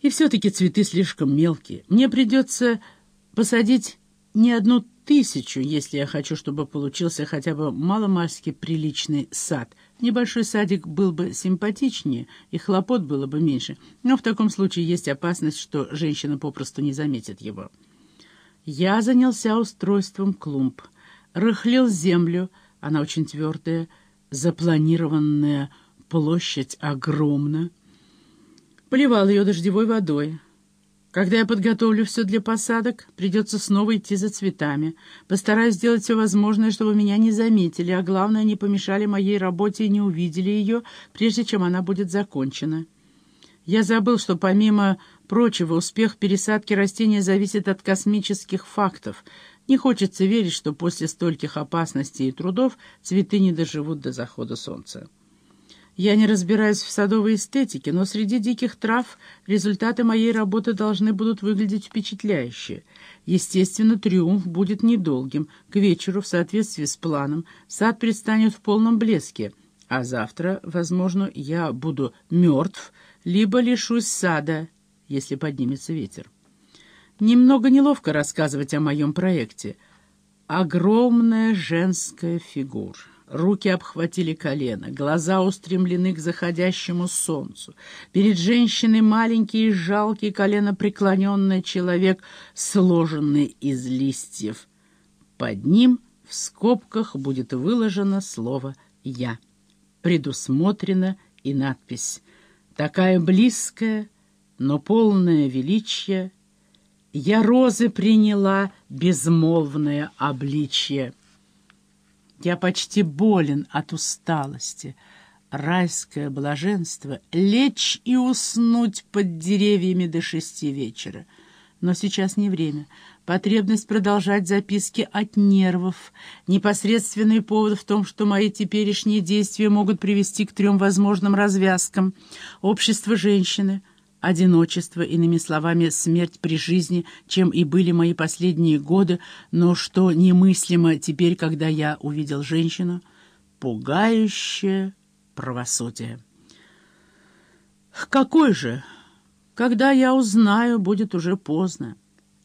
И все-таки цветы слишком мелкие. Мне придется посадить не одну тысячу, если я хочу, чтобы получился хотя бы маломальски приличный сад. Небольшой садик был бы симпатичнее, и хлопот было бы меньше, но в таком случае есть опасность, что женщина попросту не заметит его. Я занялся устройством клумб, рыхлил землю, она очень твердая, запланированная площадь огромна, поливал ее дождевой водой. Когда я подготовлю все для посадок, придется снова идти за цветами. Постараюсь сделать все возможное, чтобы меня не заметили, а главное, не помешали моей работе и не увидели ее, прежде чем она будет закончена. Я забыл, что помимо прочего успех пересадки растения зависит от космических фактов. Не хочется верить, что после стольких опасностей и трудов цветы не доживут до захода солнца. Я не разбираюсь в садовой эстетике, но среди диких трав результаты моей работы должны будут выглядеть впечатляюще. Естественно, триумф будет недолгим. К вечеру, в соответствии с планом, сад предстанет в полном блеске, а завтра, возможно, я буду мертв, либо лишусь сада, если поднимется ветер. Немного неловко рассказывать о моем проекте. Огромная женская фигура. Руки обхватили колено, глаза устремлены к заходящему солнцу. Перед женщиной маленький и жалкий колено преклоненный человек, сложенный из листьев. Под ним в скобках будет выложено слово «Я». Предусмотрена и надпись «Такая близкая, но полная величия, я розы приняла безмолвное обличье». Я почти болен от усталости. Райское блаженство — лечь и уснуть под деревьями до шести вечера. Но сейчас не время. Потребность продолжать записки от нервов. Непосредственный повод в том, что мои теперешние действия могут привести к трем возможным развязкам. Общество женщины — одиночество, иными словами, смерть при жизни, чем и были мои последние годы, но что немыслимо теперь, когда я увидел женщину, пугающее правосудие. Какой же? Когда я узнаю, будет уже поздно.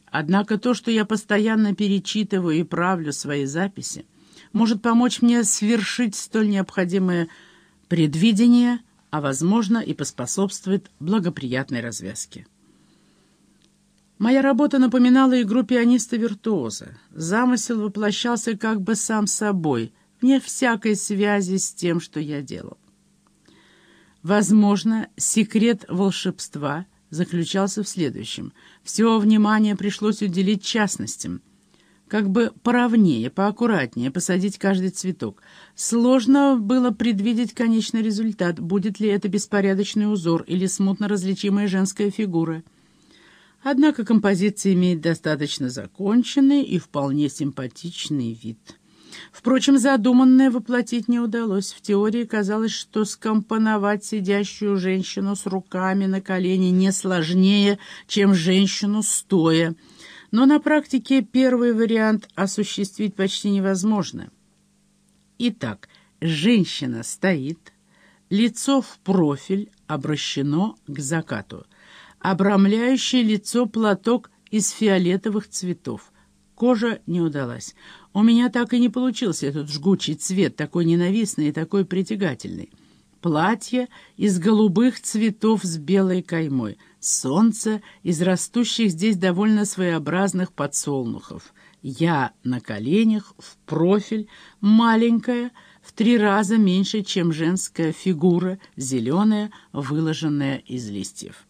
Однако то, что я постоянно перечитываю и правлю свои записи, может помочь мне свершить столь необходимое предвидение — а, возможно, и поспособствует благоприятной развязке. Моя работа напоминала игру пианиста-виртуоза. Замысел воплощался как бы сам собой, вне всякой связи с тем, что я делал. Возможно, секрет волшебства заключался в следующем. Все внимание пришлось уделить частностям — как бы поровнее, поаккуратнее посадить каждый цветок. Сложно было предвидеть конечный результат, будет ли это беспорядочный узор или смутно различимая женская фигура. Однако композиция имеет достаточно законченный и вполне симпатичный вид. Впрочем, задуманное воплотить не удалось. В теории казалось, что скомпоновать сидящую женщину с руками на колени не сложнее, чем женщину стоя — но на практике первый вариант осуществить почти невозможно. Итак, женщина стоит, лицо в профиль обращено к закату, обрамляющий лицо платок из фиолетовых цветов. Кожа не удалась. У меня так и не получился этот жгучий цвет, такой ненавистный и такой притягательный. Платье из голубых цветов с белой каймой. Солнце из растущих здесь довольно своеобразных подсолнухов. Я на коленях, в профиль, маленькая, в три раза меньше, чем женская фигура, зеленая, выложенная из листьев.